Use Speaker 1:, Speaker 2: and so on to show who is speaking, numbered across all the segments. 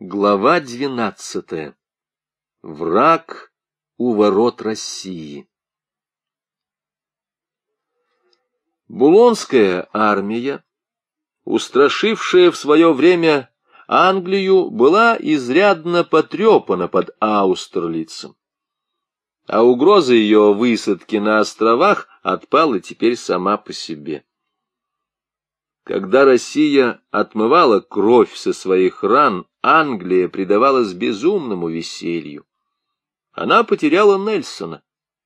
Speaker 1: Глава двенадцатая. Враг у ворот России. Булонская армия, устрашившая в свое время Англию, была изрядно потрепана под Аустерлицем, а угроза ее высадки на островах отпала теперь сама по себе. Когда Россия отмывала кровь со своих ран, Англия предавалась безумному веселью. Она потеряла Нельсона,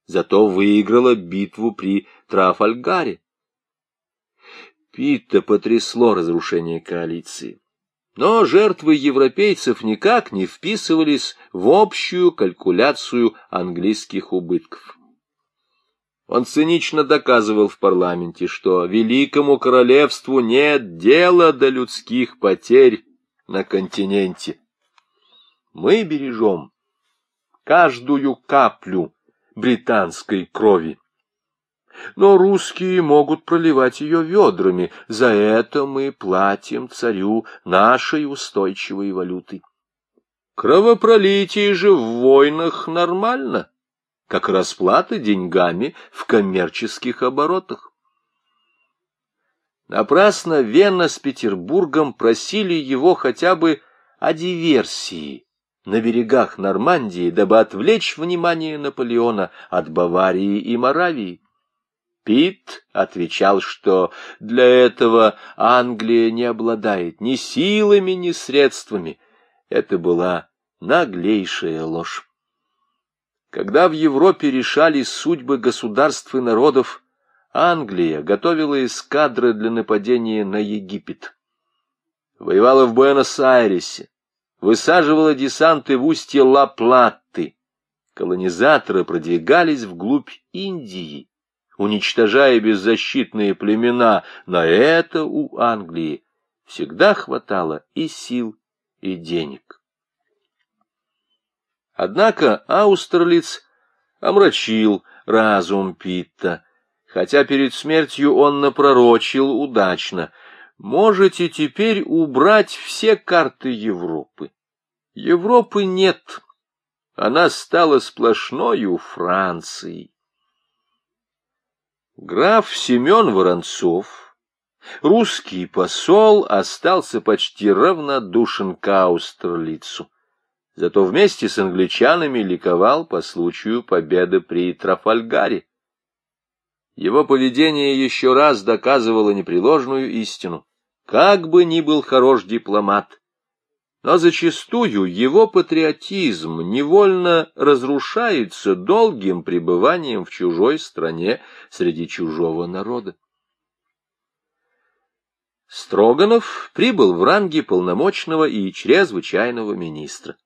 Speaker 1: зато выиграла битву при Трафальгаре. Питта потрясло разрушение коалиции. Но жертвы европейцев никак не вписывались в общую калькуляцию английских убытков. Он цинично доказывал в парламенте, что великому королевству нет дела до людских потерь на континенте. Мы бережем каждую каплю британской крови. Но русские могут проливать ее ведрами, за это мы платим царю нашей устойчивой валютой. Кровопролитие же в войнах нормально как расплата деньгами в коммерческих оборотах. Напрасно Вена с Петербургом просили его хотя бы о диверсии на берегах Нормандии, дабы отвлечь внимание Наполеона от Баварии и Моравии. Пит отвечал, что для этого Англия не обладает ни силами, ни средствами. Это была наглейшая ложь. Когда в Европе решались судьбы государств и народов, Англия готовила эскадры для нападения на Египет. Воевала в Буэнос-Айресе, высаживала десанты в устье Ла-Платты. Колонизаторы продвигались вглубь Индии, уничтожая беззащитные племена. На это у Англии всегда хватало и сил, и денег. Однако Аустерлиц омрачил разум Питта, хотя перед смертью он напророчил удачно. Можете теперь убрать все карты Европы. Европы нет. Она стала сплошною Францией. Граф Семен Воронцов, русский посол, остался почти равнодушен к Аустерлицу зато вместе с англичанами ликовал по случаю победы при Трафальгаре. Его поведение еще раз доказывало непреложную истину. Как бы ни был хорош дипломат, но зачастую его патриотизм невольно разрушается долгим пребыванием в чужой стране среди чужого народа. Строганов прибыл в ранге полномочного и чрезвычайного министра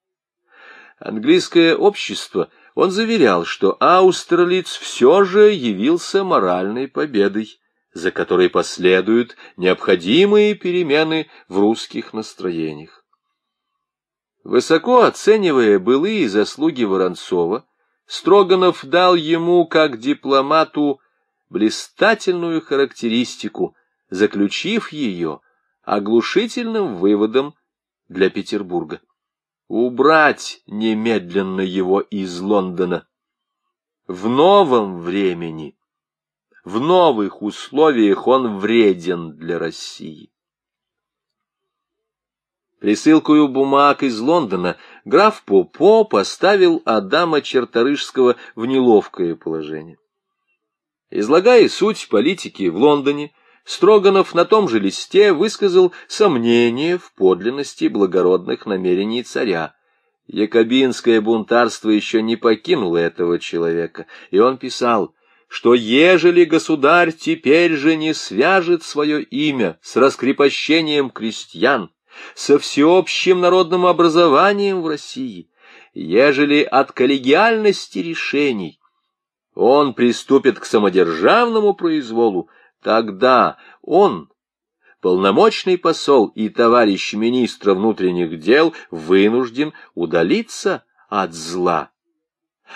Speaker 1: английское общество, он заверял, что Аустерлиц все же явился моральной победой, за которой последуют необходимые перемены в русских настроениях. Высоко оценивая былые заслуги Воронцова, Строганов дал ему, как дипломату, блистательную характеристику, заключив ее оглушительным выводом для Петербурга убрать немедленно его из Лондона. В новом времени, в новых условиях он вреден для России. Присылкою бумаг из Лондона граф Попо поставил Адама Черторышского в неловкое положение. Излагая суть политики в Лондоне, Строганов на том же листе высказал сомнение в подлинности благородных намерений царя. Якобинское бунтарство еще не покинуло этого человека, и он писал, что ежели государь теперь же не свяжет свое имя с раскрепощением крестьян, со всеобщим народным образованием в России, ежели от коллегиальности решений он приступит к самодержавному произволу, Тогда он, полномочный посол и товарищ министра внутренних дел, вынужден удалиться от зла.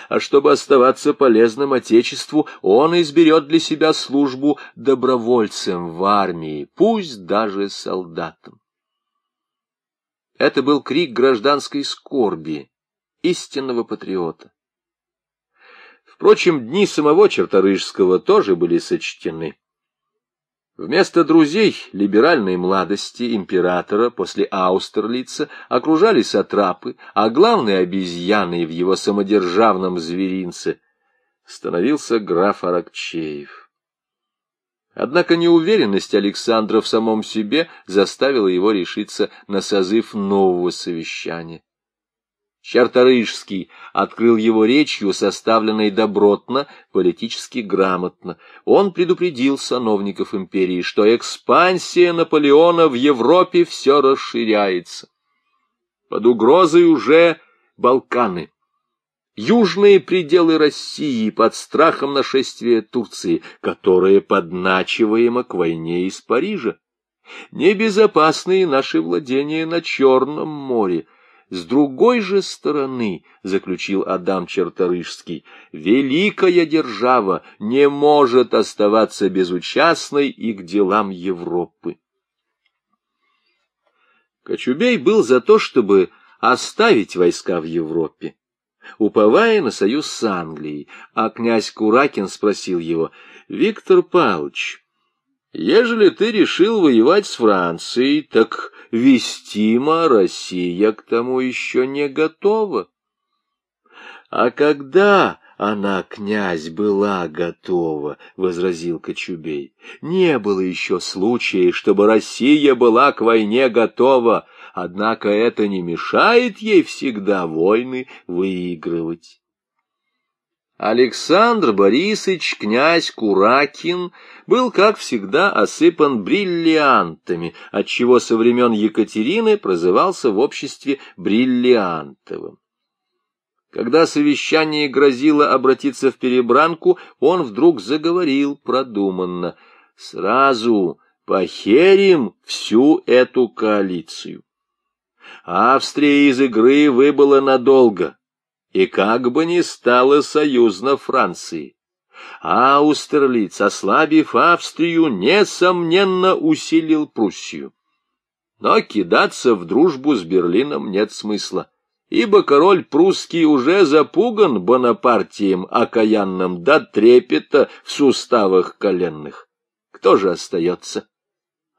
Speaker 1: А чтобы оставаться полезным Отечеству, он изберет для себя службу добровольцем в армии, пусть даже солдатом. Это был крик гражданской скорби, истинного патриота. Впрочем, дни самого Черторыжского тоже были сочтены. Вместо друзей либеральной младости императора после Аустерлица окружали сатрапы, а главной обезьяной в его самодержавном зверинце становился граф Аракчеев. Однако неуверенность Александра в самом себе заставила его решиться на созыв нового совещания. Чарторыжский открыл его речью, составленной добротно, политически грамотно. Он предупредил сановников империи, что экспансия Наполеона в Европе все расширяется. Под угрозой уже Балканы. Южные пределы России под страхом нашествия Турции, которая подначиваема к войне из Парижа. Небезопасные наши владения на Черном море — с другой же стороны, — заключил Адам Черторыжский, — великая держава не может оставаться безучастной и к делам Европы. Кочубей был за то, чтобы оставить войска в Европе, уповая на союз с Англией, а князь Куракин спросил его, «Виктор Павлович, ежели ты решил воевать с Францией, так вестима Россия к тому еще не готова. А когда она, князь, была готова, — возразил Кочубей, — не было еще случая, чтобы Россия была к войне готова, однако это не мешает ей всегда войны выигрывать. Александр Борисович, князь Куракин, был, как всегда, осыпан бриллиантами, отчего со времен Екатерины прозывался в обществе бриллиантовым. Когда совещание грозило обратиться в перебранку, он вдруг заговорил продуманно. «Сразу похерим всю эту коалицию. Австрия из игры выбыла надолго» и как бы ни стало союзно Франции. Аустерлиц, ослабив Австрию, несомненно усилил Пруссию. Но кидаться в дружбу с Берлином нет смысла, ибо король прусский уже запуган Бонапартием окаянным до трепета в суставах коленных. Кто же остается?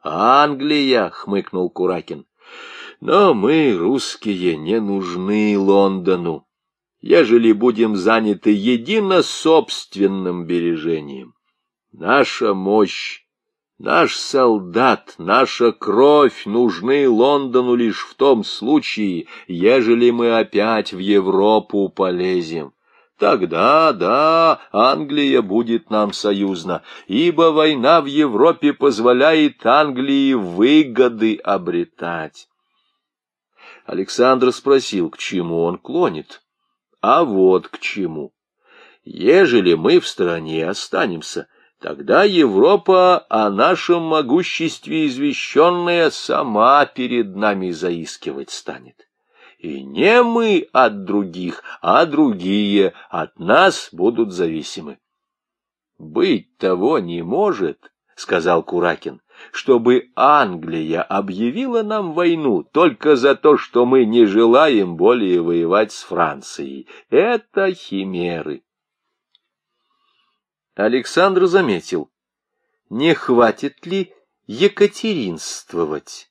Speaker 1: Англия, — хмыкнул Куракин. Но мы, русские, не нужны Лондону ежели будем заняты едино собственным бережением. Наша мощь, наш солдат, наша кровь нужны Лондону лишь в том случае, ежели мы опять в Европу полезем. Тогда, да, Англия будет нам союзна, ибо война в Европе позволяет Англии выгоды обретать. Александр спросил, к чему он клонит. А вот к чему. Ежели мы в стороне останемся, тогда Европа о нашем могуществе извещенная сама перед нами заискивать станет. И не мы от других, а другие от нас будут зависимы. Быть того не может, — сказал Куракин чтобы Англия объявила нам войну только за то, что мы не желаем более воевать с Францией. Это химеры. Александр заметил, не хватит ли екатеринствовать?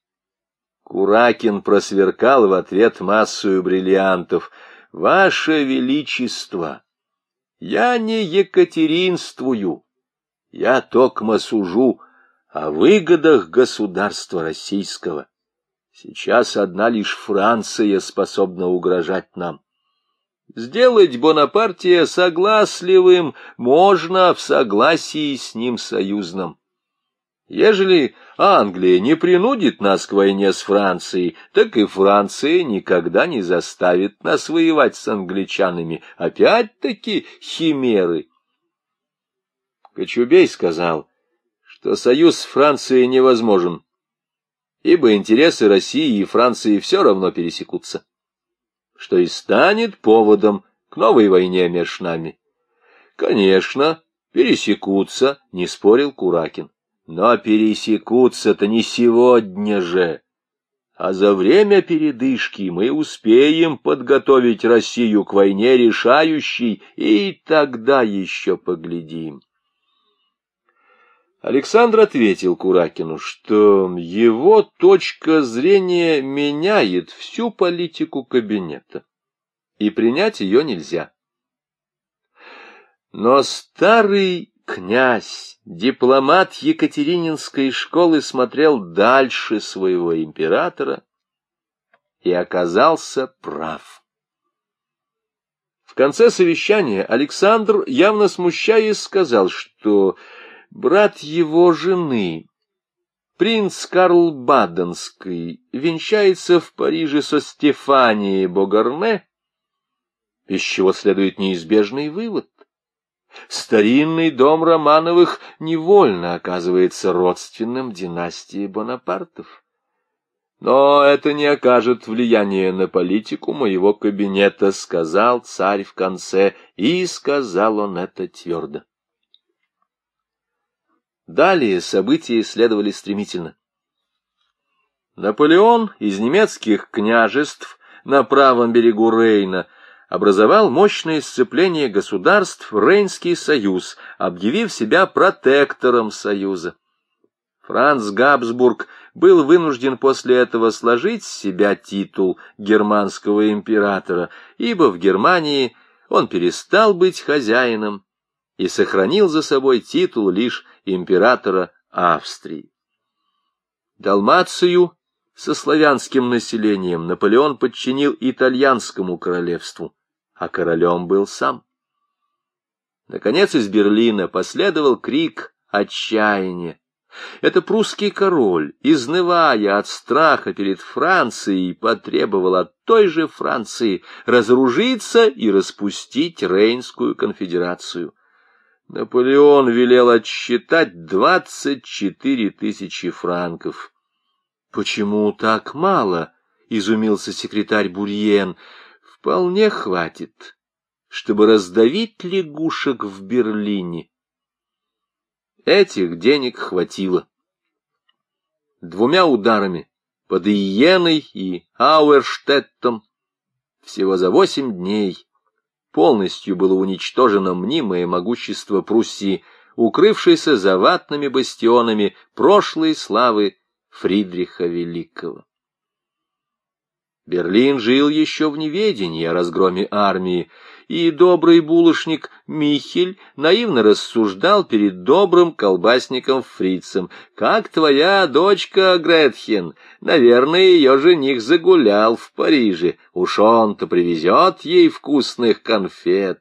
Speaker 1: Куракин просверкал в ответ массою бриллиантов. «Ваше Величество, я не екатеринствую, я токмо сужу о выгодах государства российского. Сейчас одна лишь Франция способна угрожать нам. Сделать Бонапартия согласливым можно в согласии с ним союзным. Ежели Англия не принудит нас к войне с Францией, так и Франция никогда не заставит нас воевать с англичанами. Опять-таки химеры. Кочубей сказал, что союз с Францией невозможен, ибо интересы России и Франции все равно пересекутся, что и станет поводом к новой войне между нами. Конечно, пересекутся, не спорил Куракин, но пересекутся-то не сегодня же, а за время передышки мы успеем подготовить Россию к войне решающей, и тогда еще поглядим. Александр ответил Куракину, что его точка зрения меняет всю политику кабинета, и принять ее нельзя. Но старый князь, дипломат Екатерининской школы, смотрел дальше своего императора и оказался прав. В конце совещания Александр, явно смущаясь, сказал, что брат его жены, принц Карл Баденский, венчается в Париже со Стефанией Богарне, из чего следует неизбежный вывод. Старинный дом Романовых невольно оказывается родственным династии Бонапартов. Но это не окажет влияния на политику моего кабинета, сказал царь в конце, и сказал он это твердо. Далее события следовали стремительно. Наполеон из немецких княжеств на правом берегу Рейна образовал мощное сцепление государств Рейнский союз, объявив себя протектором союза. Франц Габсбург был вынужден после этого сложить с себя титул германского императора, ибо в Германии он перестал быть хозяином и сохранил за собой титул лишь императора Австрии. Далмацию со славянским населением Наполеон подчинил итальянскому королевству, а королем был сам. Наконец из Берлина последовал крик отчаяния. Это прусский король, изнывая от страха перед Францией, потребовал от той же Франции разоружиться и распустить Рейнскую конфедерацию. Наполеон велел отсчитать двадцать четыре тысячи франков. — Почему так мало? — изумился секретарь Бурьен. — Вполне хватит, чтобы раздавить лягушек в Берлине. Этих денег хватило. Двумя ударами под Иеной и Ауэрштеттом всего за восемь дней полностью было уничтожено мнимое могущество Пруссии, укрывшееся за ватными бастионами прошлой славы Фридриха Великого. Берлин жил еще в неведении о разгроме армии, и добрый булочник Михель наивно рассуждал перед добрым колбасником Фрицем. «Как твоя дочка Гретхен? Наверное, ее жених загулял в Париже. Уж он-то привезет ей вкусных конфет».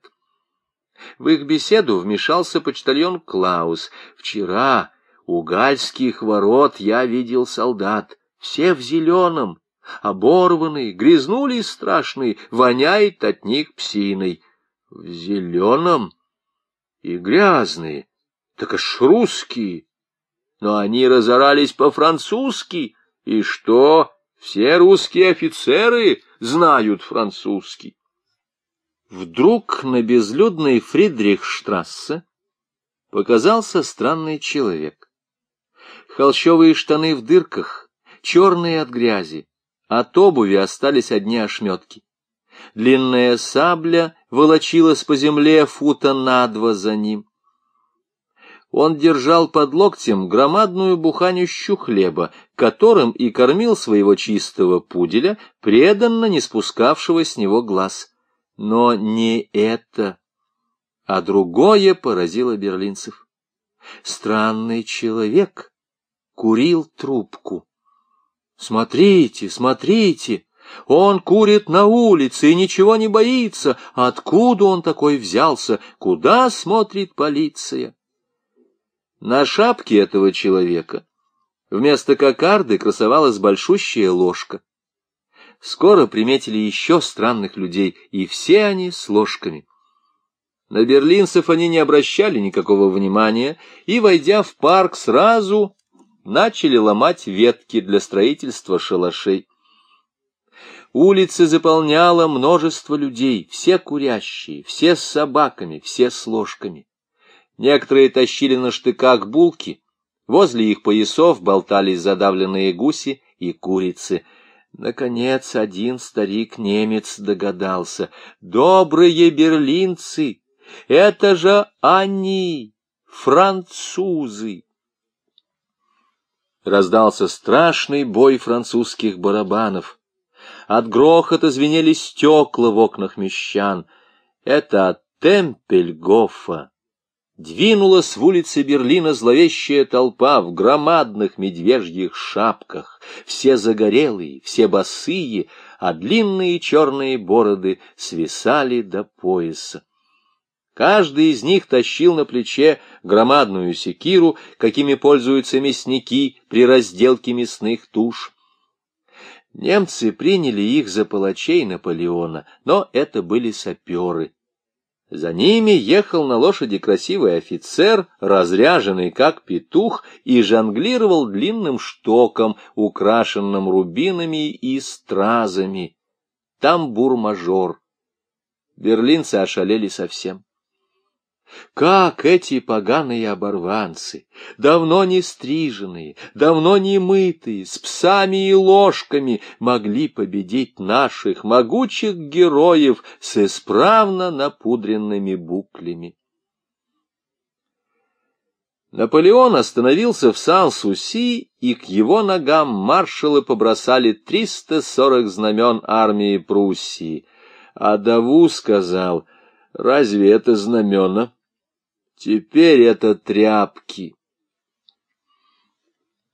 Speaker 1: В их беседу вмешался почтальон Клаус. «Вчера у гальских ворот я видел солдат, все в зеленом» оборванный, грязнули страшный, воняет от них псиной. В зеленом и грязные, так аж русские. Но они разорались по-французски, и что, все русские офицеры знают французский. Вдруг на безлюдной Фридрихштрассе показался странный человек. Холщовые штаны в дырках, черные от грязи, от обуви остались одни ошметки. Длинная сабля волочилась по земле фута на два за ним. Он держал под локтем громадную буханющу хлеба, которым и кормил своего чистого пуделя, преданно не спускавшего с него глаз. Но не это, а другое поразило берлинцев. Странный человек курил трубку. Смотрите, смотрите, он курит на улице и ничего не боится. Откуда он такой взялся? Куда смотрит полиция? На шапке этого человека вместо кокарды красовалась большущая ложка. Скоро приметили еще странных людей, и все они с ложками. На берлинцев они не обращали никакого внимания, и, войдя в парк, сразу начали ломать ветки для строительства шалашей. Улицы заполняло множество людей, все курящие, все с собаками, все с ложками. Некоторые тащили на штыках булки, возле их поясов болтались задавленные гуси и курицы. Наконец один старик-немец догадался. «Добрые берлинцы! Это же они, французы!» Раздался страшный бой французских барабанов. От грохота звенели стекла в окнах мещан. Это от Темпельгофа Двинулась в улице Берлина зловещая толпа в громадных медвежьих шапках, все загорелые, все босые, а длинные черные бороды свисали до пояса. Каждый из них тащил на плече громадную секиру, какими пользуются мясники при разделке мясных туш. Немцы приняли их за палачей Наполеона, но это были саперы. За ними ехал на лошади красивый офицер, разряженный как петух, и жонглировал длинным штоком, украшенным рубинами и стразами. Тамбур-мажор. Берлинцы ошалели совсем. Как эти поганые оборванцы, давно не стриженные, давно не мытые, с псами и ложками, могли победить наших могучих героев с исправно напудренными буклями? Наполеон остановился в Сан-Суси, и к его ногам маршалы побросали 340 знамен армии Пруссии. А Даву сказал, разве это знамена? Теперь это тряпки.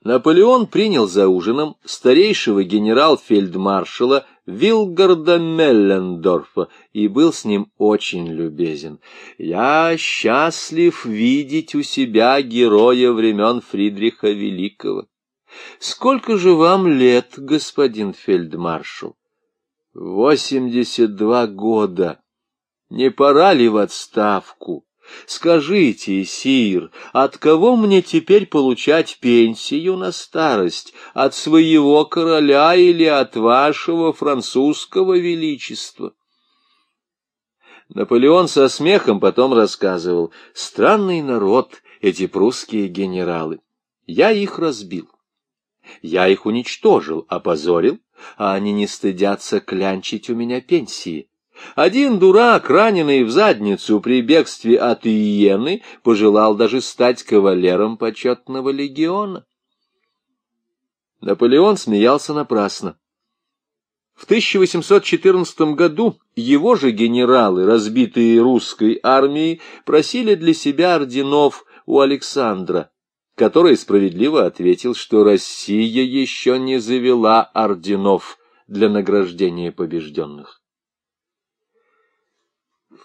Speaker 1: Наполеон принял за ужином старейшего генерал-фельдмаршала Вилгарда Меллендорфа и был с ним очень любезен. «Я счастлив видеть у себя героя времен Фридриха Великого. Сколько же вам лет, господин фельдмаршал?» «Восемьдесят два года. Не пора ли в отставку?» Скажите, сир, от кого мне теперь получать пенсию на старость? От своего короля или от вашего французского величества? Наполеон со смехом потом рассказывал. Странный народ эти прусские генералы. Я их разбил. Я их уничтожил, опозорил, а они не стыдятся клянчить у меня пенсии. Один дурак, раненый в задницу при бегстве от Иены, пожелал даже стать кавалером почетного легиона. Наполеон смеялся напрасно. В 1814 году его же генералы, разбитые русской армией, просили для себя орденов у Александра, который справедливо ответил, что Россия еще не завела орденов для награждения побежденных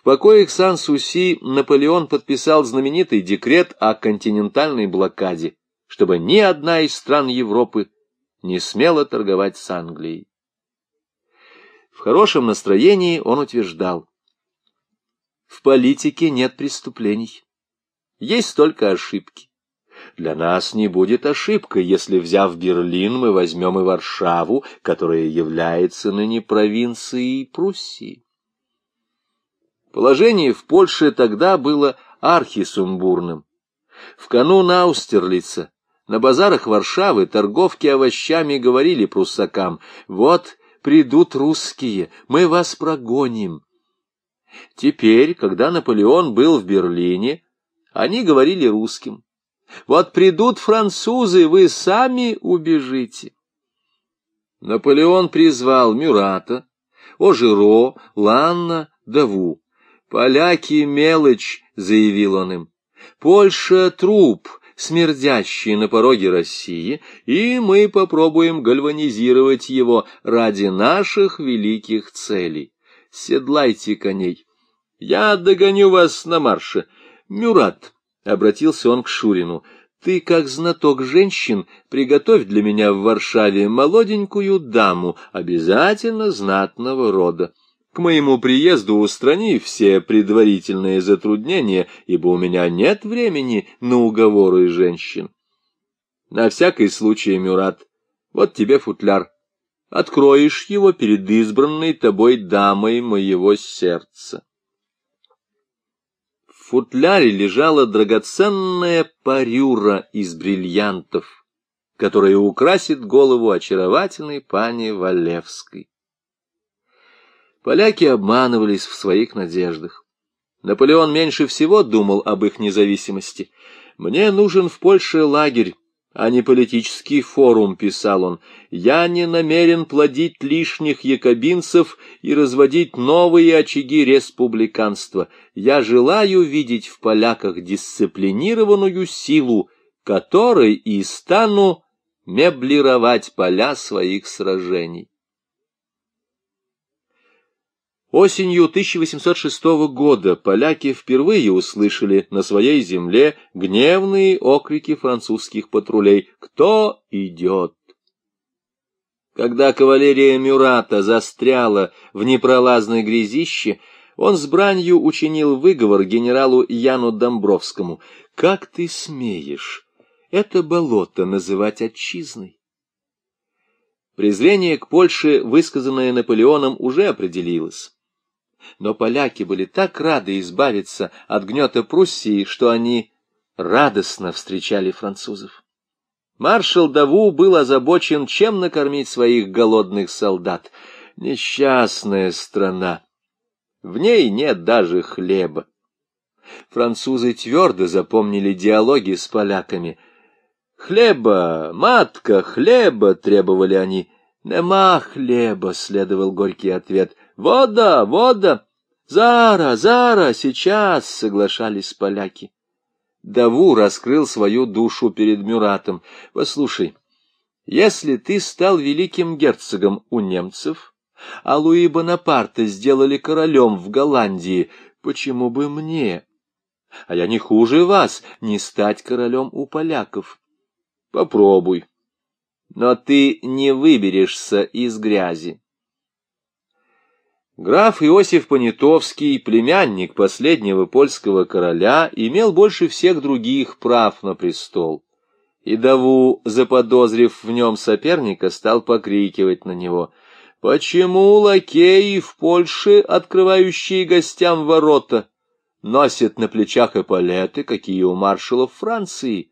Speaker 1: покоях Сан-Суси Наполеон подписал знаменитый декрет о континентальной блокаде, чтобы ни одна из стран Европы не смела торговать с Англией. В хорошем настроении он утверждал, в политике нет преступлений, есть только ошибки. Для нас не будет ошибкой, если, взяв Берлин, мы возьмем и Варшаву, которая является ныне провинцией Пруссии. Положение в Польше тогда было архисумбурным. В канун Аустерлица на базарах Варшавы торговки овощами говорили пруссакам, «Вот придут русские, мы вас прогоним». Теперь, когда Наполеон был в Берлине, они говорили русским, «Вот придут французы, вы сами убежите». Наполеон призвал Мюрата, Ожиро, Ланна, Даву. «Поляки — мелочь», — заявил он им. «Польша — труп, смердящий на пороге России, и мы попробуем гальванизировать его ради наших великих целей. Седлайте коней. Я догоню вас на марше. Мюрат», — обратился он к Шурину, — «ты, как знаток женщин, приготовь для меня в Варшаве молоденькую даму, обязательно знатного рода». К моему приезду устрани все предварительные затруднения, ибо у меня нет времени на уговоры женщин. На всякий случай, Мюрат, вот тебе футляр. Откроешь его перед избранной тобой дамой моего сердца. В футляре лежала драгоценная парюра из бриллиантов, которая украсит голову очаровательной пани Валевской. Поляки обманывались в своих надеждах. Наполеон меньше всего думал об их независимости. «Мне нужен в Польше лагерь, а не политический форум», — писал он. «Я не намерен плодить лишних якобинцев и разводить новые очаги республиканства. Я желаю видеть в поляках дисциплинированную силу, которой и стану меблировать поля своих сражений. Осенью 1806 года поляки впервые услышали на своей земле гневные окрики французских патрулей «Кто идет?». Когда кавалерия Мюрата застряла в непролазной грязище, он с бранью учинил выговор генералу Яну Домбровскому. «Как ты смеешь это болото называть отчизной. Презрение к Польше, высказанное Наполеоном, уже определилось. Но поляки были так рады избавиться от гнета Пруссии, что они радостно встречали французов. Маршал Даву был озабочен, чем накормить своих голодных солдат. Несчастная страна. В ней нет даже хлеба. Французы твердо запомнили диалоги с поляками, «Хлеба, матка, хлеба!» — требовали они. «Нема хлеба!» — следовал горький ответ. «Вода, вода!» «Зара, Зара, сейчас!» — соглашались поляки. Даву раскрыл свою душу перед Мюратом. «Послушай, если ты стал великим герцогом у немцев, а Луи Бонапарта сделали королем в Голландии, почему бы мне, а я не хуже вас, не стать королем у поляков?» Попробуй. Но ты не выберешься из грязи. Граф Иосиф Понятовский, племянник последнего польского короля, имел больше всех других прав на престол. И Даву, заподозрив в нем соперника, стал покрикивать на него. «Почему лакеи в Польше, открывающие гостям ворота, носят на плечах эполеты, какие у маршалов Франции?»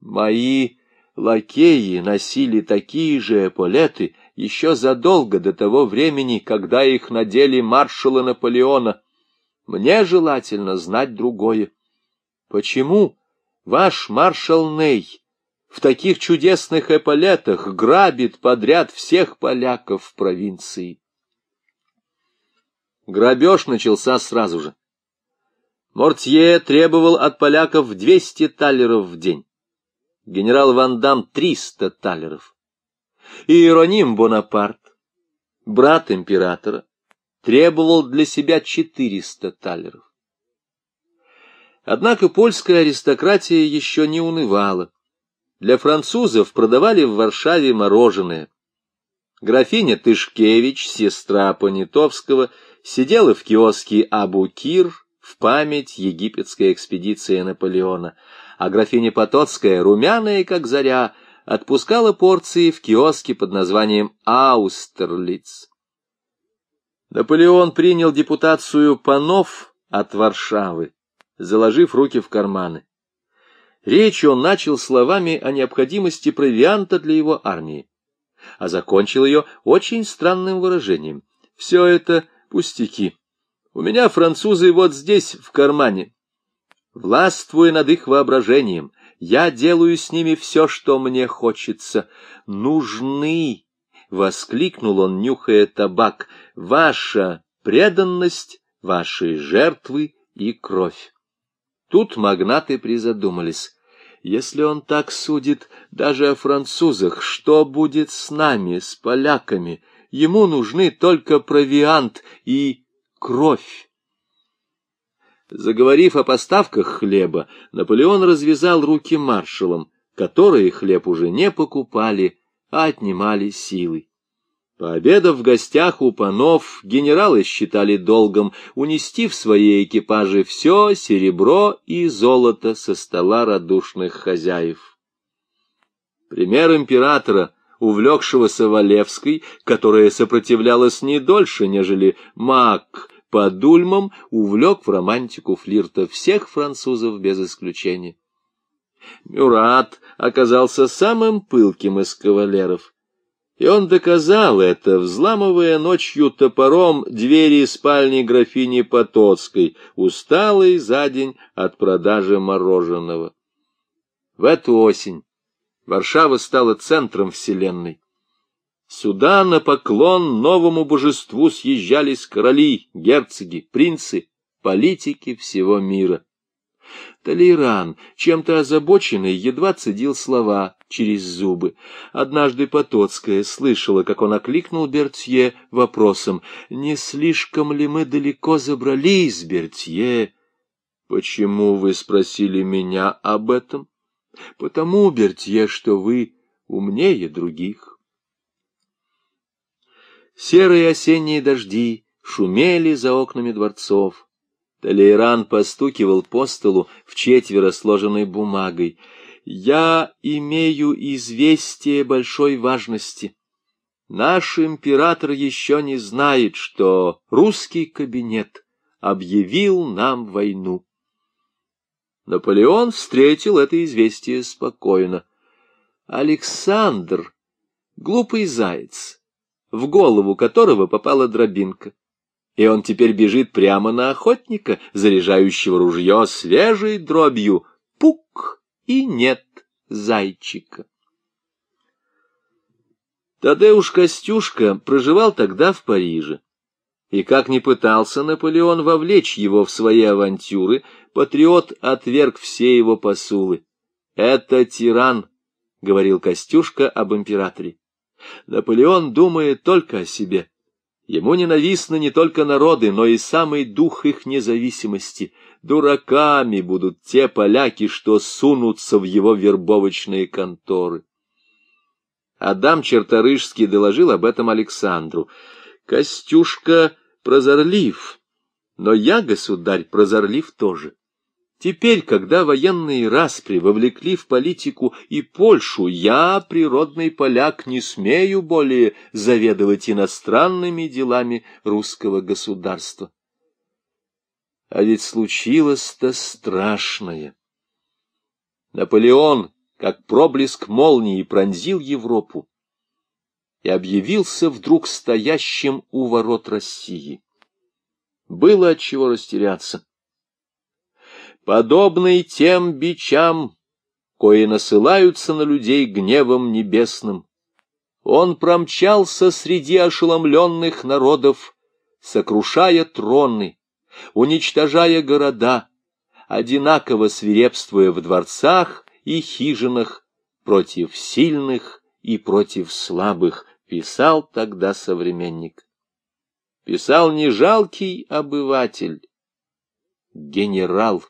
Speaker 1: Мои лакеи носили такие же эполеты еще задолго до того времени, когда их надели маршала Наполеона. Мне желательно знать другое. Почему ваш маршал Ней в таких чудесных эполетах грабит подряд всех поляков в провинции? Грабеж начался сразу же. Мортье требовал от поляков 200 талеров в день генерал Ван Дам — триста талеров. Иероним Бонапарт, брат императора, требовал для себя четыреста талеров. Однако польская аристократия еще не унывала. Для французов продавали в Варшаве мороженое. Графиня Тышкевич, сестра Понятовского, сидела в киоске Абу-Кир в память египетской экспедиции Наполеона — а графиня Потоцкая, румяная как заря, отпускала порции в киоске под названием «Аустерлиц». Наполеон принял депутацию панов от Варшавы, заложив руки в карманы. Речь он начал словами о необходимости провианта для его армии, а закончил ее очень странным выражением. «Все это пустяки. У меня французы вот здесь, в кармане, Властвуя над их воображением, я делаю с ними все, что мне хочется. Нужны, — воскликнул он, нюхая табак, — ваша преданность, ваши жертвы и кровь. Тут магнаты призадумались. Если он так судит даже о французах, что будет с нами, с поляками? Ему нужны только провиант и кровь. Заговорив о поставках хлеба, Наполеон развязал руки маршалам, которые хлеб уже не покупали, а отнимали силой. Пообедав в гостях у панов, генералы считали долгом унести в свои экипажи все серебро и золото со стола радушных хозяев. Пример императора, увлекшегося Валевской, которая сопротивлялась не дольше, нежели маг, под Ульмом увлек в романтику флирта всех французов без исключения. Мюрат оказался самым пылким из кавалеров. И он доказал это, взламывая ночью топором двери спальни графини Потоцкой, усталый за день от продажи мороженого. В эту осень Варшава стала центром вселенной. Сюда на поклон новому божеству съезжались короли, герцоги, принцы, политики всего мира. Толейран, чем-то озабоченный, едва цедил слова через зубы. Однажды Потоцкая слышала, как он окликнул Бертье вопросом, «Не слишком ли мы далеко забрались, Бертье?» «Почему вы спросили меня об этом?» «Потому, Бертье, что вы умнее других». Серые осенние дожди шумели за окнами дворцов. Толейран постукивал по столу в четверо сложенной бумагой. «Я имею известие большой важности. Наш император еще не знает, что русский кабинет объявил нам войну». Наполеон встретил это известие спокойно. Александр, глупый заяц, в голову которого попала дробинка и он теперь бежит прямо на охотника, заряжающего ружье свежей дробью. Пук! И нет зайчика. Тадеуш Костюшка проживал тогда в Париже. И как ни пытался Наполеон вовлечь его в свои авантюры, патриот отверг все его посулы. «Это тиран», — говорил Костюшка об императоре. «Наполеон думает только о себе. Ему ненавистны не только народы, но и самый дух их независимости. Дураками будут те поляки, что сунутся в его вербовочные конторы. Адам Черторыжский доложил об этом Александру. Костюшка прозорлив, но я, государь, прозорлив тоже. Теперь, когда военные распри вовлекли в политику и Польшу, я, природный поляк, не смею более заведовать иностранными делами русского государства. А ведь случилось-то страшное. Наполеон, как проблеск молнии, пронзил Европу и объявился вдруг стоящим у ворот России. Было от чего растеряться подобный тем бичам, кои насылаются на людей гневом небесным. Он промчался среди ошеломленных народов, сокрушая троны, уничтожая города, одинаково свирепствуя в дворцах и хижинах против сильных и против слабых, писал тогда современник. Писал не жалкий обыватель, генерал.